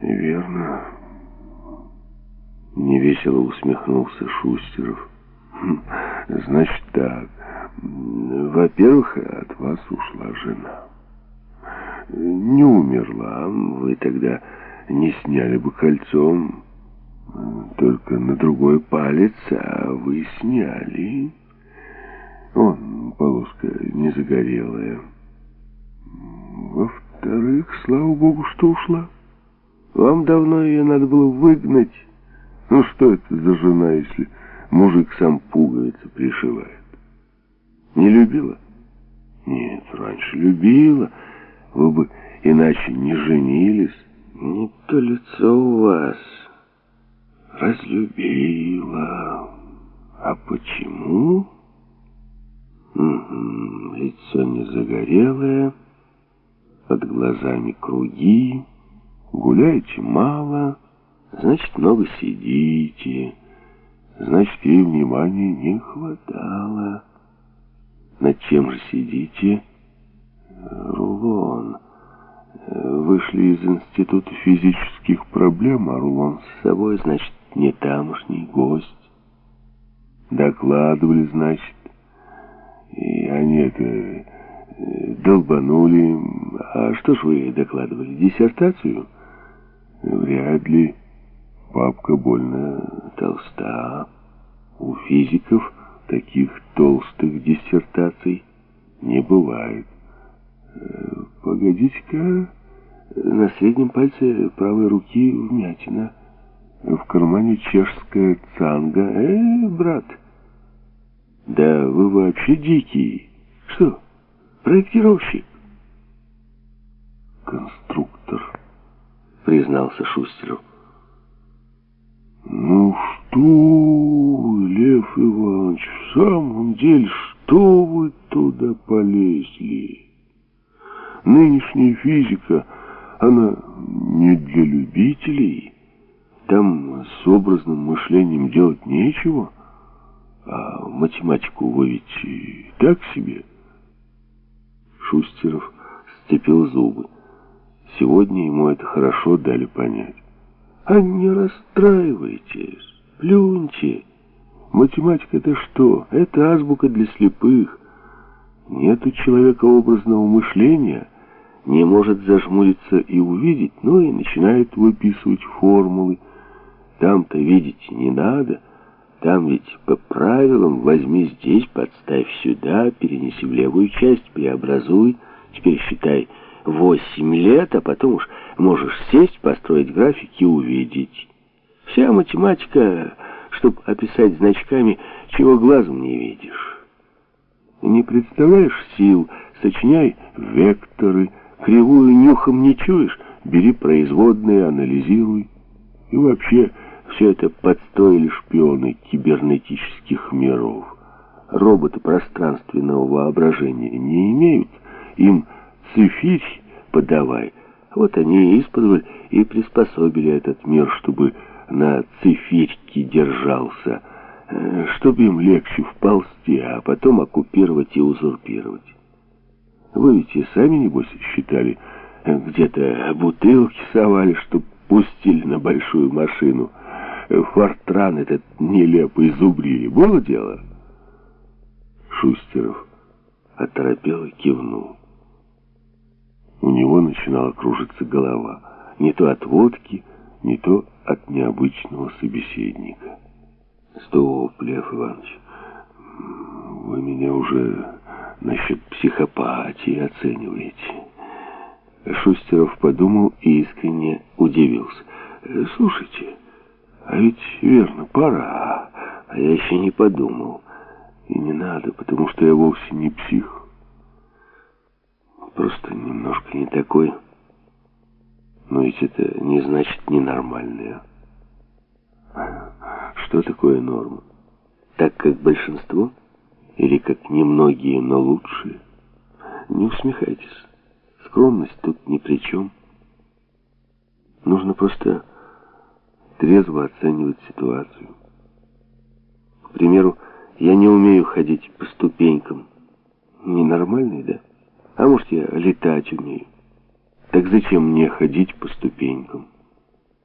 Верно. Невесело усмехнулся Шустеров. Значит так. Во-первых, от вас ушла жена. Не умерла. Вы тогда не сняли бы кольцом только на другой палец, а вы сняли. Он, полоска не загорелая. Во-вторых, слава богу, что ушла. Вам давно ее надо было выгнать. Ну что это за жена, если мужик сам пуговицы пришивает? Не любила? Нет, раньше любила. Вы бы иначе не женились. Не то лицо у вас. Разлюбила. А почему? Угу, лицо не загорелое, под глазами круги, гуляете мало, значит, много сидите, значит, ей внимания не хватало. Над чем же сидите? Рулон. Вышли из института физических проблем, а рулон с собой, значит, не тамошний гость. Докладывали, значит, и они это э, долбанули. А что ж вы докладывали? Диссертацию? Вряд ли. Папка больно толста. У физиков таких толстых диссертаций не бывает. Э, погодите-ка, на среднем пальце правой руки вмятина. В кармане чешская цанга. Э, брат... Да вы вообще дикий. Что, проектировщик? Конструктор, признался Шустеров. Ну что Лев Иванович, в самом деле, что вы туда полезли? Нынешняя физика, она не для любителей. Там с образным мышлением делать нечего. А математику вы ведь так себе? Шустеров сцепил зубы. Сегодня ему это хорошо дали понять. А не расстраивайтесь, плюньте. Математика это что? Это азбука для слепых. Нет у человека образного мышления, не может зажмуриться и увидеть, ну и начинает выписывать формулы. Там-то видеть не надо, там ведь по правилам возьми здесь, подставь сюда, перенеси в левую часть, преобразуй. Теперь считай восемь лет, а потом уж можешь сесть, построить график и увидеть. Вся математика, чтобы описать значками, чего глазом не видишь. Не представляешь сил, сочиняй векторы, кривую нюхом не чуешь, бери производные, анализируй. И вообще... Все это подстроили шпионы кибернетических миров. Роботы пространственного воображения не имеют, им цифирь подавай. Вот они исподволь и приспособили этот мир, чтобы на цифирьке держался, э, чтобы им легче вползти, а потом оккупировать и узурпировать. Вы ведь и сами, небось, считали, э, где-то бутылки совали, чтобы пустили на большую машину — Фортран этот нелепый зубрили. Было дело? Шустеров оторопел и кивнул. У него начинала кружиться голова. Не то от водки, не то от необычного собеседника. Стоп, Лев Иванович, вы меня уже насчет психопатии оцениваете. Шустеров подумал и искренне удивился. Слушайте, а ведь верно, пора. А я еще не подумал. И не надо, потому что я вовсе не псих. Просто немножко не такой. Но ведь это не значит ненормальное. Что такое норма? Так как большинство? Или как немногие, но лучшие? Не усмехайтесь. Скромность тут ни при чем. Нужно просто трезво оценивать ситуацию. К примеру, я не умею ходить по ступенькам. Ненормальный, да? А может, я летать умею. Так зачем мне ходить по ступенькам?